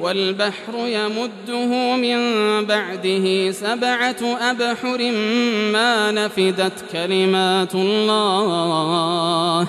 والبحر يمده من بعده سبعة أبحر ما نفدت كلمات الله.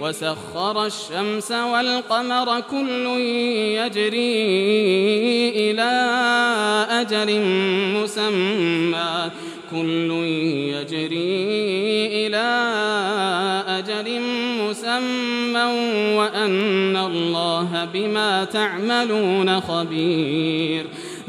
وسخر الشمس والقمر كل يجري إلى أجل مسمى. كل يجري إلى أجل مسمى وأن الله بما تعملون خبير.